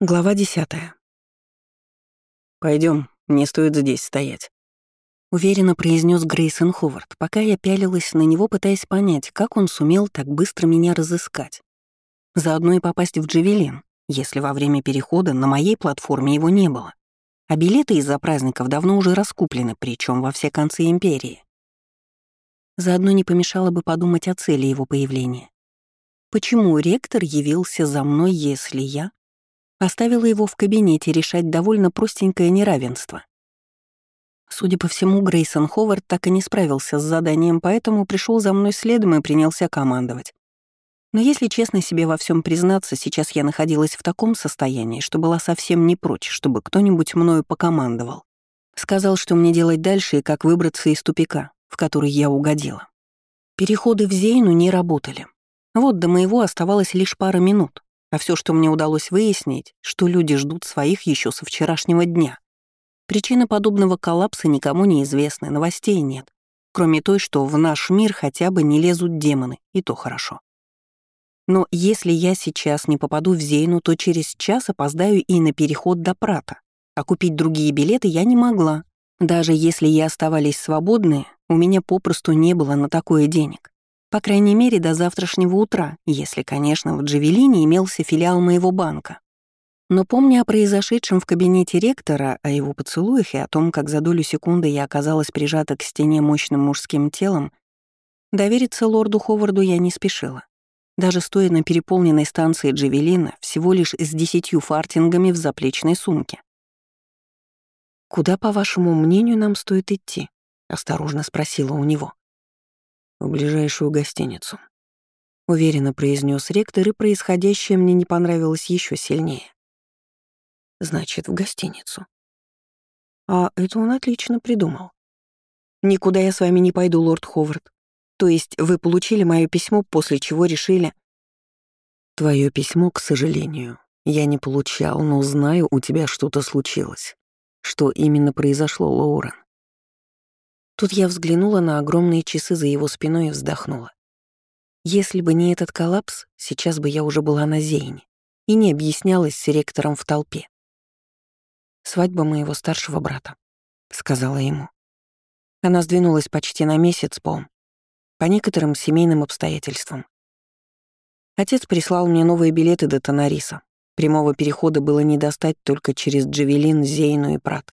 Глава десятая. Пойдем, не стоит здесь стоять. Уверенно произнес Грейсон Ховард, пока я пялилась на него, пытаясь понять, как он сумел так быстро меня разыскать. Заодно и попасть в Джавелин, если во время перехода на моей платформе его не было. А билеты из-за праздников давно уже раскуплены, причем во все концы империи. Заодно не помешало бы подумать о цели его появления. Почему ректор явился за мной, если я Оставила его в кабинете решать довольно простенькое неравенство. Судя по всему, Грейсон Ховард так и не справился с заданием, поэтому пришел за мной следом и принялся командовать. Но если честно себе во всем признаться, сейчас я находилась в таком состоянии, что была совсем не прочь, чтобы кто-нибудь мною покомандовал. Сказал, что мне делать дальше и как выбраться из тупика, в который я угодила. Переходы в Зейну не работали. Вот до моего оставалось лишь пара минут, а все, что мне удалось выяснить, что люди ждут своих еще со вчерашнего дня. Причина подобного коллапса никому не известна, новостей нет. Кроме той, что в наш мир хотя бы не лезут демоны, и то хорошо. Но если я сейчас не попаду в Зейну, то через час опоздаю и на переход до Прата, а купить другие билеты я не могла. Даже если и оставались свободные, у меня попросту не было на такое денег. По крайней мере, до завтрашнего утра, если, конечно, в Джавелине имелся филиал моего банка. Но помня о произошедшем в кабинете ректора, о его поцелуях и о том, как за долю секунды я оказалась прижата к стене мощным мужским телом, довериться лорду Ховарду я не спешила. Даже стоя на переполненной станции Джавелина всего лишь с десятью фартингами в заплечной сумке. «Куда, по вашему мнению, нам стоит идти?» — осторожно спросила у него в ближайшую гостиницу. Уверенно произнес ректор, и происходящее мне не понравилось еще сильнее. Значит, в гостиницу. А это он отлично придумал. Никуда я с вами не пойду, лорд Ховард. То есть вы получили мое письмо, после чего решили... Твое письмо, к сожалению, я не получал, но знаю, у тебя что-то случилось. Что именно произошло, Лоурен? Тут я взглянула на огромные часы за его спиной и вздохнула. Если бы не этот коллапс, сейчас бы я уже была на Зейне и не объяснялась с ректором в толпе. «Свадьба моего старшего брата», — сказала ему. Она сдвинулась почти на месяц по, по некоторым семейным обстоятельствам. Отец прислал мне новые билеты до Тонариса. Прямого перехода было не достать только через Джавелин, Зейну и Прат.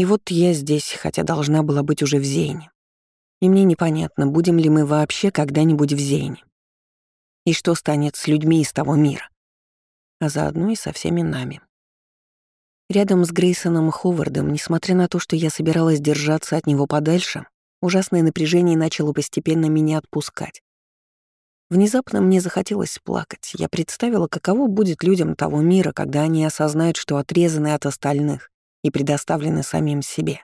И вот я здесь, хотя должна была быть уже в Зейне. И мне непонятно, будем ли мы вообще когда-нибудь в Зейне. И что станет с людьми из того мира. А заодно и со всеми нами. Рядом с Грейсоном Ховардом, несмотря на то, что я собиралась держаться от него подальше, ужасное напряжение начало постепенно меня отпускать. Внезапно мне захотелось плакать. Я представила, каково будет людям того мира, когда они осознают, что отрезаны от остальных, и предоставлены самим себе.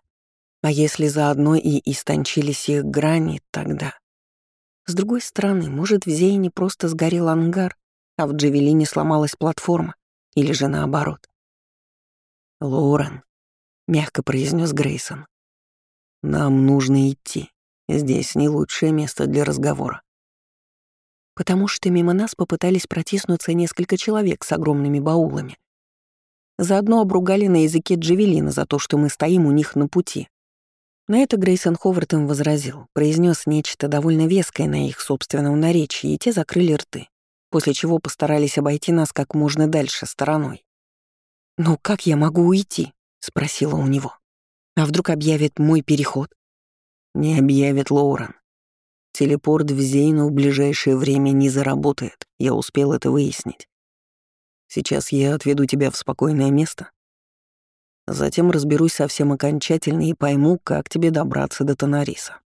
А если заодно и истончились их грани, тогда... С другой стороны, может, в Зейне просто сгорел ангар, а в Джавелине сломалась платформа, или же наоборот. «Лоурен», — мягко произнес Грейсон, — «нам нужно идти. Здесь не лучшее место для разговора». Потому что мимо нас попытались протиснуться несколько человек с огромными баулами, Заодно обругали на языке Джавелина за то, что мы стоим у них на пути. На это Грейсон Ховард им возразил, произнес нечто довольно веское на их собственном наречии, и те закрыли рты, после чего постарались обойти нас как можно дальше стороной. «Ну как я могу уйти?» — спросила у него. «А вдруг объявит мой переход?» «Не объявит Лоурен. Телепорт в Зейну в ближайшее время не заработает, я успел это выяснить. Сейчас я отведу тебя в спокойное место. Затем разберусь совсем окончательно и пойму, как тебе добраться до Тонариса.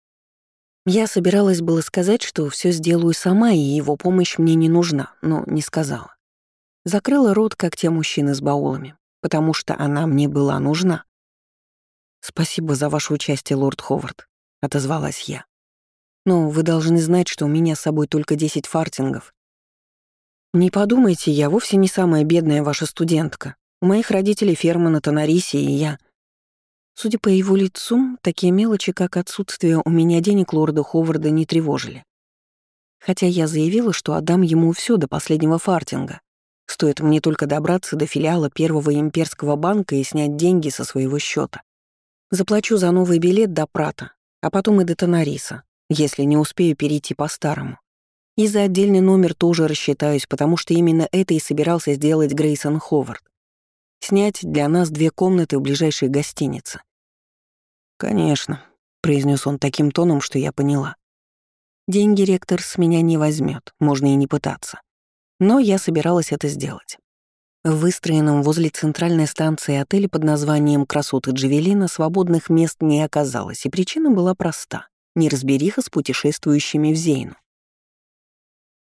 Я собиралась было сказать, что все сделаю сама, и его помощь мне не нужна, но не сказала. Закрыла рот, как те мужчины с баулами, потому что она мне была нужна. «Спасибо за ваше участие, лорд Ховард», — отозвалась я. «Но вы должны знать, что у меня с собой только 10 фартингов, «Не подумайте, я вовсе не самая бедная ваша студентка. У моих родителей ферма на Тонарисе, и я...» Судя по его лицу, такие мелочи, как отсутствие у меня денег лорда Ховарда, не тревожили. Хотя я заявила, что отдам ему все до последнего фартинга, Стоит мне только добраться до филиала Первого имперского банка и снять деньги со своего счета. Заплачу за новый билет до Прата, а потом и до Тонариса, если не успею перейти по-старому. И за отдельный номер тоже рассчитаюсь, потому что именно это и собирался сделать Грейсон Ховард. Снять для нас две комнаты в ближайшей гостинице. «Конечно», — произнес он таким тоном, что я поняла. «Деньги ректор с меня не возьмет, можно и не пытаться. Но я собиралась это сделать. В выстроенном возле центральной станции отеле под названием «Красоты Джавелина» свободных мест не оказалось, и причина была проста — неразбериха с путешествующими в Зейну.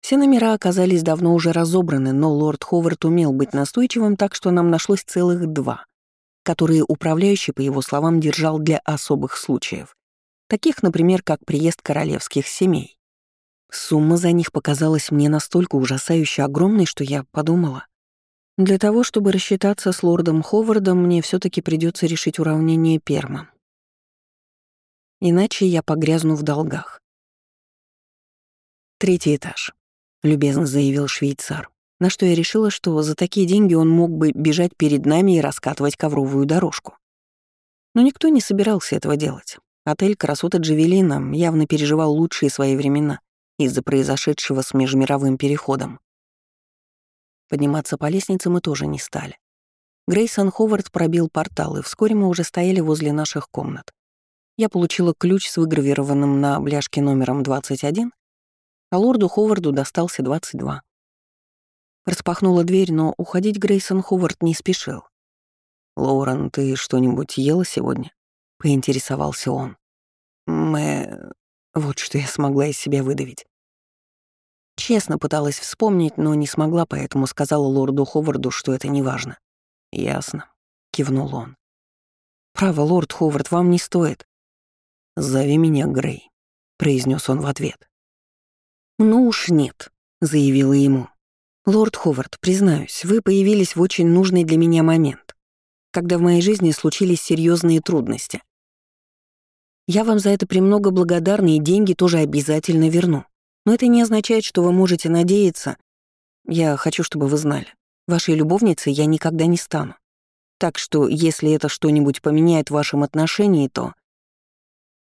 Все номера оказались давно уже разобраны, но лорд Ховард умел быть настойчивым, так что нам нашлось целых два, которые управляющий, по его словам, держал для особых случаев, таких, например, как приезд королевских семей. Сумма за них показалась мне настолько ужасающе огромной, что я подумала, для того, чтобы рассчитаться с лордом Ховардом, мне все таки придется решить уравнение Перма. Иначе я погрязну в долгах. Третий этаж. — любезно заявил швейцар, на что я решила, что за такие деньги он мог бы бежать перед нами и раскатывать ковровую дорожку. Но никто не собирался этого делать. Отель «Красота Джавелина» явно переживал лучшие свои времена из-за произошедшего с межмировым переходом. Подниматься по лестнице мы тоже не стали. Грейсон Ховард пробил портал, и вскоре мы уже стояли возле наших комнат. Я получила ключ с выгравированным на бляшке номером 21 а лорду Ховарду достался 22. Распахнула дверь, но уходить Грейсон Ховард не спешил. «Лоурен, ты что-нибудь ела сегодня?» — поинтересовался он. «Мэ...» Вот что я смогла из себя выдавить. Честно пыталась вспомнить, но не смогла, поэтому сказала лорду Ховарду, что это не важно. «Ясно», — кивнул он. «Право, лорд Ховард, вам не стоит». «Зови меня Грей», — произнес он в ответ. «Ну уж нет», — заявила ему. «Лорд Ховард, признаюсь, вы появились в очень нужный для меня момент, когда в моей жизни случились серьезные трудности. Я вам за это премного благодарна и деньги тоже обязательно верну. Но это не означает, что вы можете надеяться. Я хочу, чтобы вы знали, вашей любовницей я никогда не стану. Так что, если это что-нибудь поменяет в вашем отношении, то...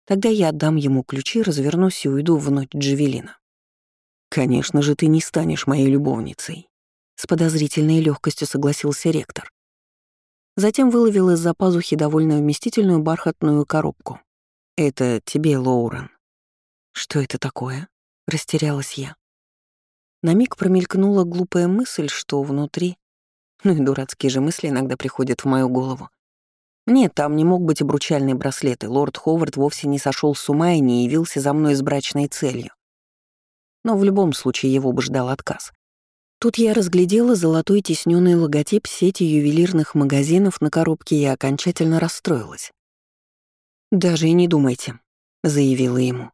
Тогда я отдам ему ключи, развернусь и уйду в ночь Джавелина. «Конечно же, ты не станешь моей любовницей», — с подозрительной легкостью согласился ректор. Затем выловил из-за пазухи довольно вместительную бархатную коробку. «Это тебе, Лоурен». «Что это такое?» — растерялась я. На миг промелькнула глупая мысль, что внутри... Ну и дурацкие же мысли иногда приходят в мою голову. Нет, там не мог быть обручальный браслет, и лорд Ховард вовсе не сошел с ума и не явился за мной с брачной целью но в любом случае его бы ждал отказ. Тут я разглядела золотой тисненный логотип сети ювелирных магазинов на коробке и окончательно расстроилась. «Даже и не думайте», — заявила ему.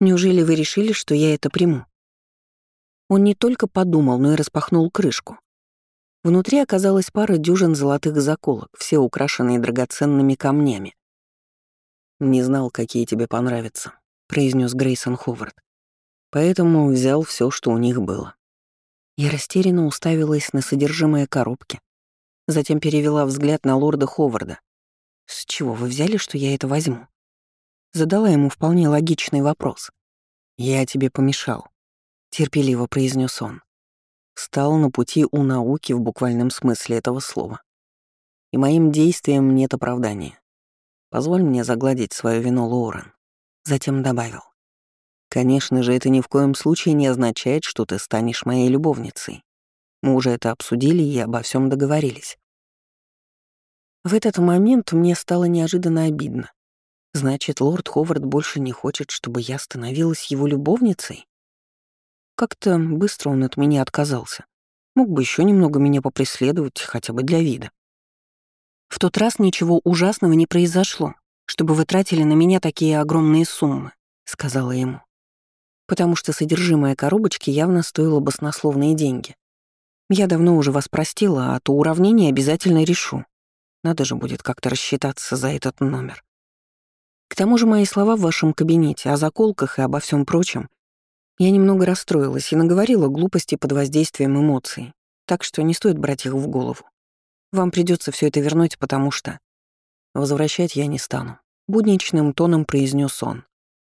«Неужели вы решили, что я это приму?» Он не только подумал, но и распахнул крышку. Внутри оказалась пара дюжин золотых заколок, все украшенные драгоценными камнями. «Не знал, какие тебе понравятся», — произнес Грейсон Ховард поэтому взял все, что у них было. Я растерянно уставилась на содержимое коробки, затем перевела взгляд на лорда Ховарда. «С чего вы взяли, что я это возьму?» Задала ему вполне логичный вопрос. «Я тебе помешал», — терпеливо произнес он. Встал на пути у науки в буквальном смысле этого слова. И моим действиям нет оправдания. Позволь мне загладить свою вину, Лоурен. Затем добавил. Конечно же, это ни в коем случае не означает, что ты станешь моей любовницей. Мы уже это обсудили и обо всем договорились. В этот момент мне стало неожиданно обидно. Значит, лорд Ховард больше не хочет, чтобы я становилась его любовницей? Как-то быстро он от меня отказался. Мог бы еще немного меня попреследовать, хотя бы для вида. В тот раз ничего ужасного не произошло, чтобы вы тратили на меня такие огромные суммы, сказала ему потому что содержимое коробочки явно стоило баснословные деньги. Я давно уже вас простила, а то уравнение обязательно решу. Надо же будет как-то рассчитаться за этот номер. К тому же мои слова в вашем кабинете о заколках и обо всем прочем. Я немного расстроилась и наговорила глупости под воздействием эмоций. так что не стоит брать их в голову. Вам придется все это вернуть, потому что... Возвращать я не стану. Будничным тоном произнес он.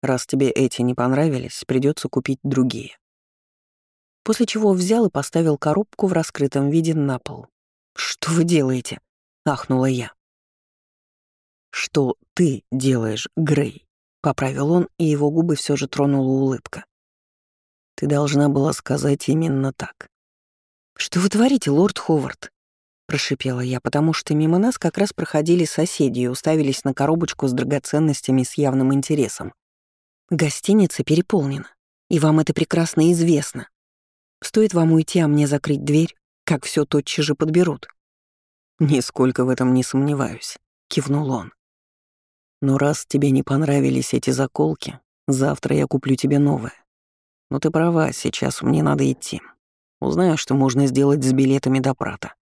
Раз тебе эти не понравились, придется купить другие. После чего взял и поставил коробку в раскрытом виде на пол. «Что вы делаете?» — ахнула я. «Что ты делаешь, Грей?» — поправил он, и его губы все же тронула улыбка. «Ты должна была сказать именно так». «Что вы творите, лорд Ховард?» — прошипела я, потому что мимо нас как раз проходили соседи и уставились на коробочку с драгоценностями с явным интересом. «Гостиница переполнена, и вам это прекрасно известно. Стоит вам уйти, а мне закрыть дверь, как все тотчас же подберут». «Нисколько в этом не сомневаюсь», — кивнул он. «Но раз тебе не понравились эти заколки, завтра я куплю тебе новое. Но ты права, сейчас мне надо идти. Узнаю, что можно сделать с билетами до Прата».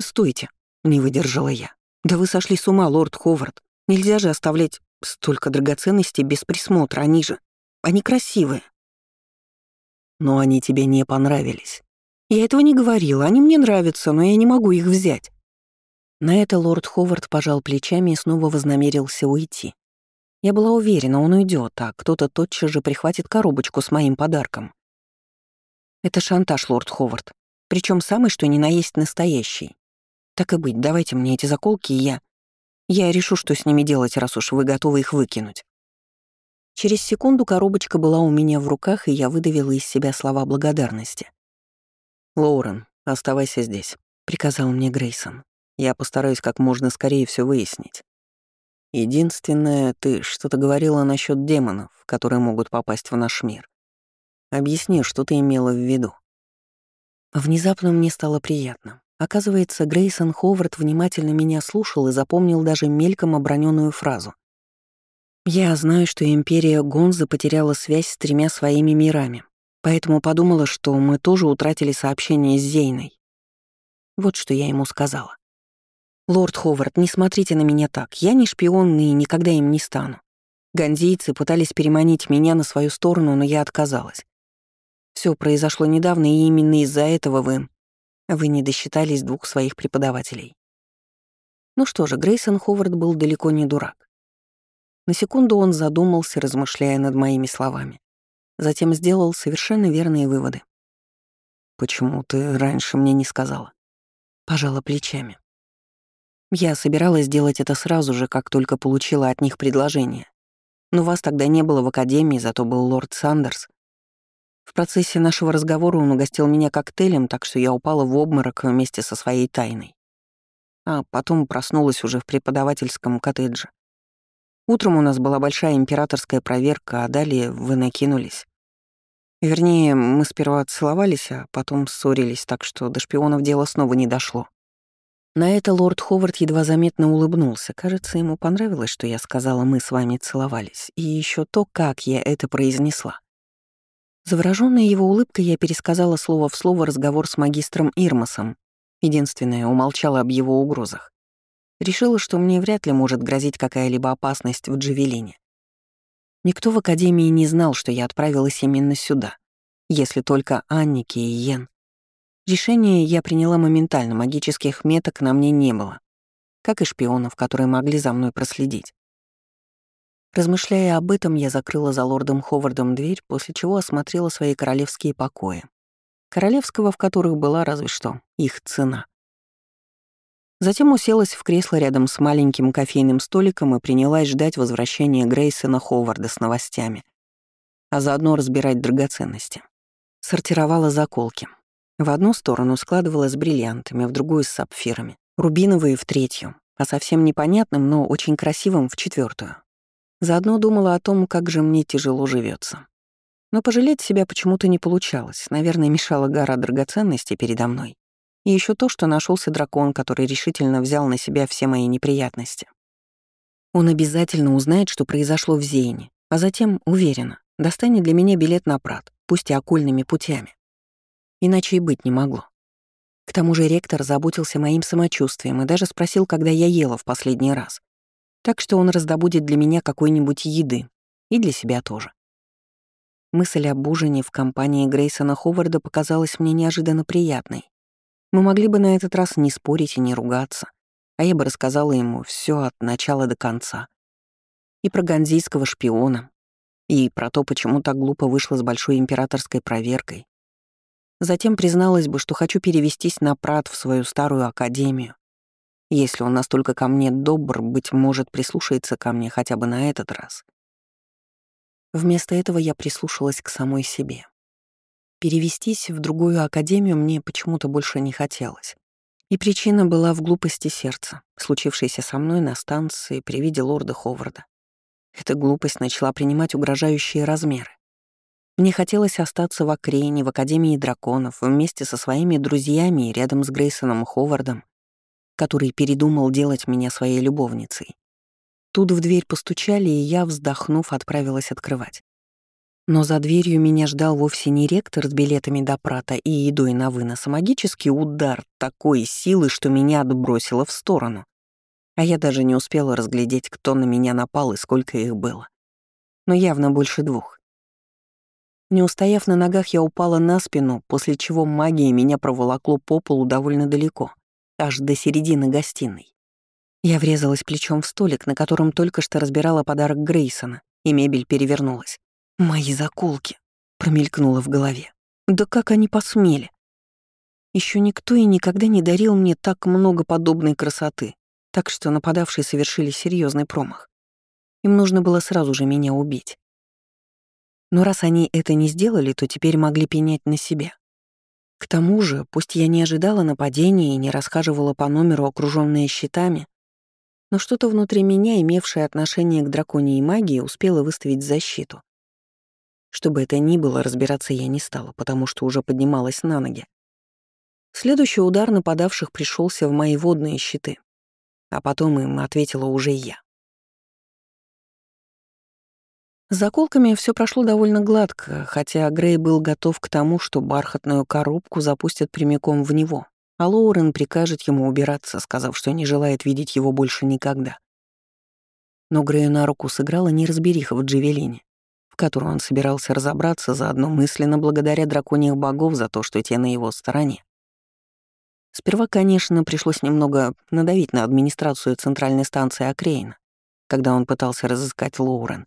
«Стойте», — не выдержала я. «Да вы сошли с ума, лорд Ховард. Нельзя же оставлять столько драгоценностей без присмотра, они же... Они красивые». «Но они тебе не понравились». «Я этого не говорила, они мне нравятся, но я не могу их взять». На это лорд Ховард пожал плечами и снова вознамерился уйти. Я была уверена, он уйдет, а кто-то тотчас же прихватит коробочку с моим подарком. Это шантаж, лорд Ховард. Причем самый, что ни на есть настоящий. Так и быть, давайте мне эти заколки, и я... Я решу, что с ними делать, раз уж вы готовы их выкинуть. Через секунду коробочка была у меня в руках, и я выдавила из себя слова благодарности. «Лоурен, оставайся здесь», — приказал мне Грейсон. Я постараюсь как можно скорее все выяснить. Единственное, ты что-то говорила насчет демонов, которые могут попасть в наш мир. Объясни, что ты имела в виду. Внезапно мне стало приятно. Оказывается, Грейсон Ховард внимательно меня слушал и запомнил даже мельком оброненную фразу. «Я знаю, что империя Гонза потеряла связь с тремя своими мирами, поэтому подумала, что мы тоже утратили сообщение с Зейной». Вот что я ему сказала. «Лорд Ховард, не смотрите на меня так. Я не шпион и никогда им не стану. Ганзийцы пытались переманить меня на свою сторону, но я отказалась. Все произошло недавно, и именно из-за этого вы... Вы не досчитались двух своих преподавателей». Ну что же, Грейсон Ховард был далеко не дурак. На секунду он задумался, размышляя над моими словами. Затем сделал совершенно верные выводы. «Почему ты раньше мне не сказала?» Пожала плечами. Я собиралась сделать это сразу же, как только получила от них предложение. Но вас тогда не было в академии, зато был лорд Сандерс. В процессе нашего разговора он угостил меня коктейлем, так что я упала в обморок вместе со своей тайной. А потом проснулась уже в преподавательском коттедже. Утром у нас была большая императорская проверка, а далее вы накинулись. Вернее, мы сперва целовались, а потом ссорились, так что до шпионов дело снова не дошло. На это лорд Ховард едва заметно улыбнулся. Кажется, ему понравилось, что я сказала «мы с вами целовались», и еще то, как я это произнесла. Заворожённая его улыбкой, я пересказала слово в слово разговор с магистром Ирмасом. Единственное, умолчала об его угрозах. Решила, что мне вряд ли может грозить какая-либо опасность в Джавелине. Никто в Академии не знал, что я отправилась именно сюда, если только Анники и Йен. Решение я приняла моментально, магических меток на мне не было, как и шпионов, которые могли за мной проследить. Размышляя об этом, я закрыла за лордом Ховардом дверь, после чего осмотрела свои королевские покои. Королевского, в которых была разве что их цена. Затем уселась в кресло рядом с маленьким кофейным столиком и принялась ждать возвращения Грейсона Ховарда с новостями, а заодно разбирать драгоценности. Сортировала заколки, в одну сторону складывала с бриллиантами, в другую — с сапфирами. Рубиновые в третью, а совсем непонятным, но очень красивым в четвертую. Заодно думала о том, как же мне тяжело живется. Но пожалеть себя почему-то не получалось. Наверное, мешала гора драгоценностей передо мной. И еще то, что нашелся дракон, который решительно взял на себя все мои неприятности. Он обязательно узнает, что произошло в Зейне, а затем, уверенно, достанет для меня билет на Прат, пусть и окольными путями. Иначе и быть не могло. К тому же ректор заботился моим самочувствием и даже спросил, когда я ела в последний раз. Так что он раздобудет для меня какой-нибудь еды. И для себя тоже. Мысль об ужине в компании Грейсона Ховарда показалась мне неожиданно приятной. Мы могли бы на этот раз не спорить и не ругаться, а я бы рассказала ему все от начала до конца. И про ганзийского шпиона, и про то, почему так глупо вышло с большой императорской проверкой. Затем призналась бы, что хочу перевестись на Прат в свою старую академию. Если он настолько ко мне добр, быть может, прислушается ко мне хотя бы на этот раз. Вместо этого я прислушалась к самой себе. Перевестись в другую академию мне почему-то больше не хотелось. И причина была в глупости сердца, случившейся со мной на станции при виде лорда Ховарда. Эта глупость начала принимать угрожающие размеры. Мне хотелось остаться в Акрейне, в Академии драконов, вместе со своими друзьями и рядом с Грейсоном Ховардом, который передумал делать меня своей любовницей. Тут в дверь постучали, и я, вздохнув, отправилась открывать. Но за дверью меня ждал вовсе не ректор с билетами до прата и едой на вынос, а магический удар такой силы, что меня отбросило в сторону. А я даже не успела разглядеть, кто на меня напал и сколько их было. Но явно больше двух. Не устояв на ногах, я упала на спину, после чего магия меня проволокло по полу довольно далеко, аж до середины гостиной. Я врезалась плечом в столик, на котором только что разбирала подарок Грейсона, и мебель перевернулась. «Мои заколки!» — промелькнуло в голове. «Да как они посмели!» Еще никто и никогда не дарил мне так много подобной красоты, так что нападавшие совершили серьезный промах. Им нужно было сразу же меня убить. Но раз они это не сделали, то теперь могли пенять на себя. К тому же, пусть я не ожидала нападения и не расхаживала по номеру, окружённая щитами, но что-то внутри меня, имевшее отношение к драконьей магии, успело выставить защиту. Что бы это ни было, разбираться я не стала, потому что уже поднималась на ноги. Следующий удар нападавших пришелся в мои водные щиты, а потом им ответила уже я. С заколками все прошло довольно гладко, хотя Грей был готов к тому, что бархатную коробку запустят прямиком в него, а Лоурен прикажет ему убираться, сказав, что не желает видеть его больше никогда. Но Грею на руку сыграла неразбериха в Джевелине, в которую он собирался разобраться заодно мысленно благодаря драконьих богов за то, что те на его стороне. Сперва, конечно, пришлось немного надавить на администрацию центральной станции Акрейна, когда он пытался разыскать Лоурен.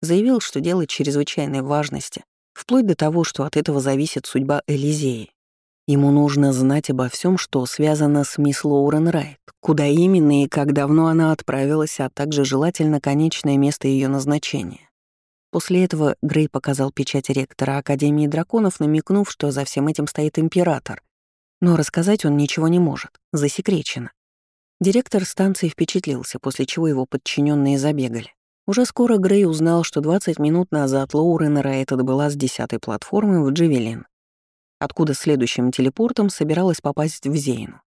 Заявил, что дело чрезвычайной важности, вплоть до того, что от этого зависит судьба Элизеи, Ему нужно знать обо всем, что связано с мисс Лоурен Райт, куда именно и как давно она отправилась, а также желательно конечное место ее назначения. После этого Грей показал печать ректора Академии драконов, намекнув, что за всем этим стоит император. Но рассказать он ничего не может, засекречено. Директор станции впечатлился, после чего его подчиненные забегали. Уже скоро Грей узнал, что 20 минут назад Лоурен Райт отбыла с десятой платформы в Джевелин откуда следующим телепортом собиралась попасть в Зейну.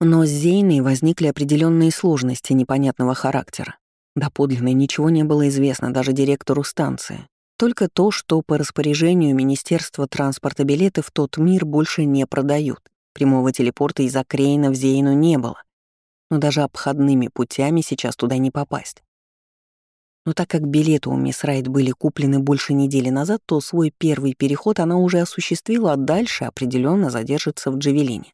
Но с Зейной возникли определенные сложности непонятного характера. Доподлинно ничего не было известно даже директору станции. Только то, что по распоряжению Министерства транспорта билеты в тот мир больше не продают. Прямого телепорта из Акрейна в Зейну не было. Но даже обходными путями сейчас туда не попасть. Но так как билеты у мисс Райт были куплены больше недели назад, то свой первый переход она уже осуществила, а дальше определенно задержится в Джавелине.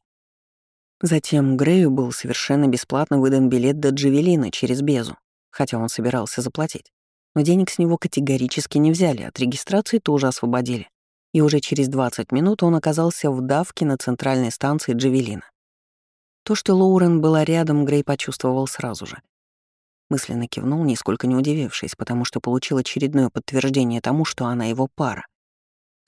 Затем Грею был совершенно бесплатно выдан билет до Джавелина через Безу, хотя он собирался заплатить. Но денег с него категорически не взяли, от регистрации тоже освободили. И уже через 20 минут он оказался в давке на центральной станции Джавелина. То, что Лоурен была рядом, Грей почувствовал сразу же — Мысленно кивнул, нисколько не удивившись, потому что получил очередное подтверждение тому, что она его пара.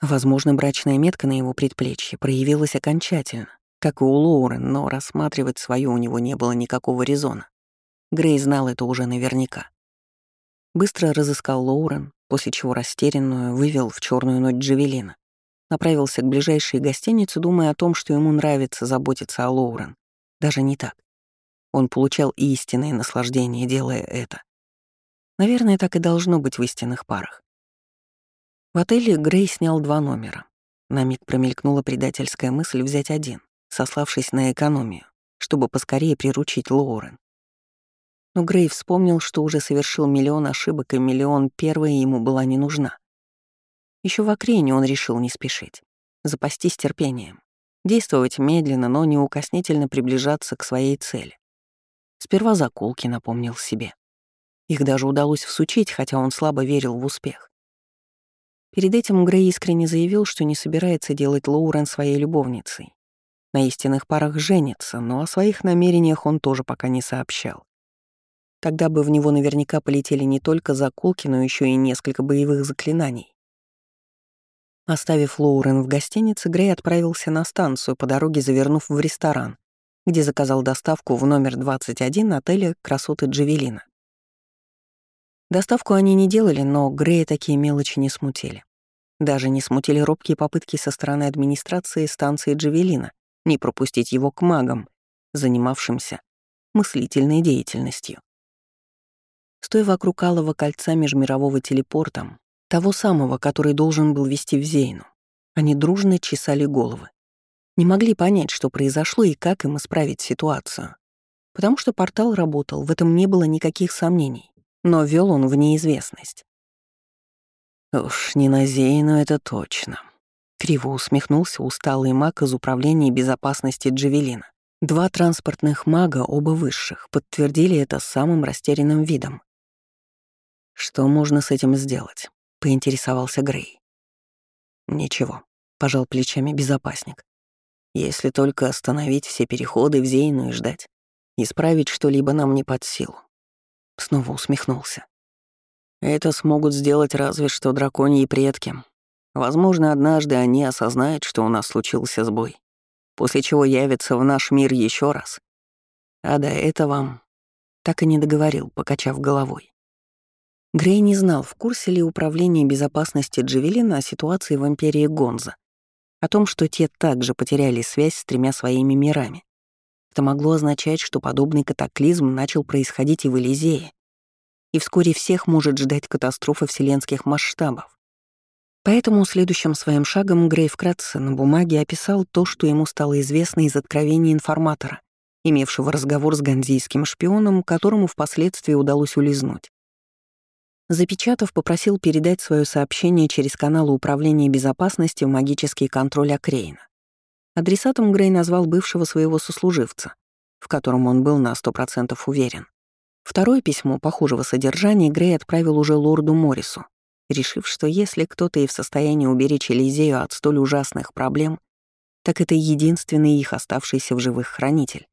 Возможно, брачная метка на его предплечье проявилась окончательно, как и у Лоурен, но рассматривать свою у него не было никакого резона. Грей знал это уже наверняка. Быстро разыскал Лоурен, после чего растерянную вывел в черную ночь Джавелина. Направился к ближайшей гостинице, думая о том, что ему нравится заботиться о Лоурен. Даже не так. Он получал истинное наслаждение, делая это. Наверное, так и должно быть в истинных парах. В отеле Грей снял два номера. На миг промелькнула предательская мысль взять один, сославшись на экономию, чтобы поскорее приручить Лоурен. Но Грей вспомнил, что уже совершил миллион ошибок, и миллион первая ему была не нужна. Еще в Акрене он решил не спешить, запастись терпением. Действовать медленно, но неукоснительно приближаться к своей цели. Сперва закулки напомнил себе. Их даже удалось всучить, хотя он слабо верил в успех. Перед этим Грей искренне заявил, что не собирается делать Лоурен своей любовницей. На истинных парах женится, но о своих намерениях он тоже пока не сообщал. Тогда бы в него наверняка полетели не только заколки, но еще и несколько боевых заклинаний. Оставив Лоурен в гостинице, Грей отправился на станцию, по дороге завернув в ресторан, где заказал доставку в номер 21 отеля «Красоты Джавелина». Доставку они не делали, но Грея такие мелочи не смутили. Даже не смутили робкие попытки со стороны администрации станции Джавелина не пропустить его к магам, занимавшимся мыслительной деятельностью. Стоя вокруг алого кольца межмирового телепорта, того самого, который должен был вести в Зейну, они дружно чесали головы. Не могли понять, что произошло и как им исправить ситуацию. Потому что портал работал, в этом не было никаких сомнений но вел он в неизвестность. «Уж не на Зейну это точно», — криво усмехнулся усталый маг из Управления безопасности Джавелина. Два транспортных мага, оба высших, подтвердили это самым растерянным видом. «Что можно с этим сделать?» — поинтересовался Грей. «Ничего», — пожал плечами безопасник. «Если только остановить все переходы в Зейну и ждать. Исправить что-либо нам не под силу. Снова усмехнулся. Это смогут сделать разве что драконьи предки. Возможно, однажды они осознают, что у нас случился сбой, после чего явятся в наш мир еще раз. А до этого так и не договорил, покачав головой. Грей не знал, в курсе ли управление безопасности Джавелина о ситуации в Империи Гонза, о том, что те также потеряли связь с тремя своими мирами. Это могло означать, что подобный катаклизм начал происходить и в Элизее, и вскоре всех может ждать катастрофа вселенских масштабов. Поэтому следующим своим шагом Грей вкратце на бумаге описал то, что ему стало известно из откровений информатора, имевшего разговор с ганзийским шпионом, которому впоследствии удалось улизнуть. Запечатав, попросил передать свое сообщение через каналы управления безопасности в магический контроль Акрейна. Адресатом Грей назвал бывшего своего сослуживца, в котором он был на сто процентов уверен. Второе письмо похожего содержания Грей отправил уже лорду Моррису, решив, что если кто-то и в состоянии уберечь Элизею от столь ужасных проблем, так это единственный их оставшийся в живых хранитель.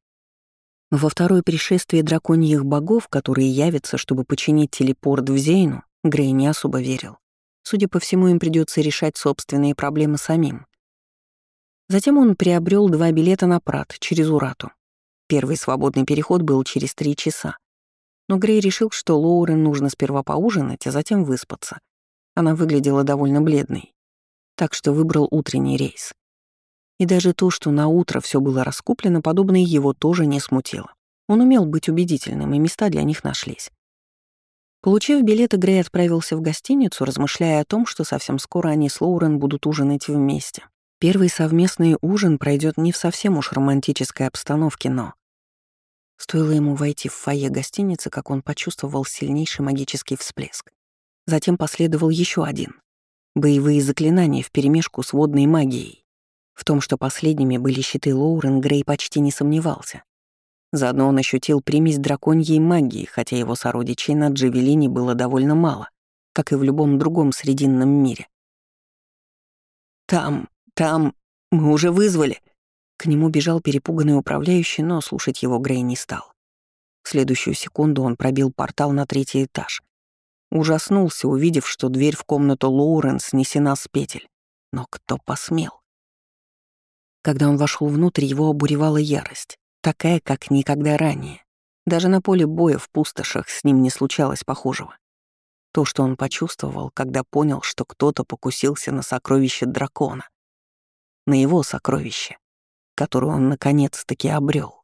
Во второе пришествие драконьих богов, которые явятся, чтобы починить телепорт в Зейну, Грей не особо верил. Судя по всему, им придется решать собственные проблемы самим. Затем он приобрел два билета на Прат через Урату. Первый свободный переход был через три часа. Но Грей решил, что Лоурен нужно сперва поужинать, а затем выспаться. Она выглядела довольно бледной. Так что выбрал утренний рейс. И даже то, что на утро все было раскуплено, подобное его тоже не смутило. Он умел быть убедительным, и места для них нашлись. Получив билеты, Грей отправился в гостиницу, размышляя о том, что совсем скоро они с Лоурен будут ужинать вместе. Первый совместный ужин пройдет не в совсем уж романтической обстановке, но... Стоило ему войти в фойе гостиницы, как он почувствовал сильнейший магический всплеск. Затем последовал еще один. Боевые заклинания вперемешку с водной магией. В том, что последними были щиты Лоурен, Грей почти не сомневался. Заодно он ощутил примесь драконьей магии, хотя его сородичей на Джавелине было довольно мало, как и в любом другом срединном мире. «Там», «Там... мы уже вызвали». К нему бежал перепуганный управляющий, но слушать его Грей не стал. В следующую секунду он пробил портал на третий этаж. Ужаснулся, увидев, что дверь в комнату Лоуренс снесена с петель. Но кто посмел? Когда он вошел внутрь, его обуревала ярость, такая, как никогда ранее. Даже на поле боя в пустошах с ним не случалось похожего. То, что он почувствовал, когда понял, что кто-то покусился на сокровище дракона на его сокровище, которое он наконец-таки обрел.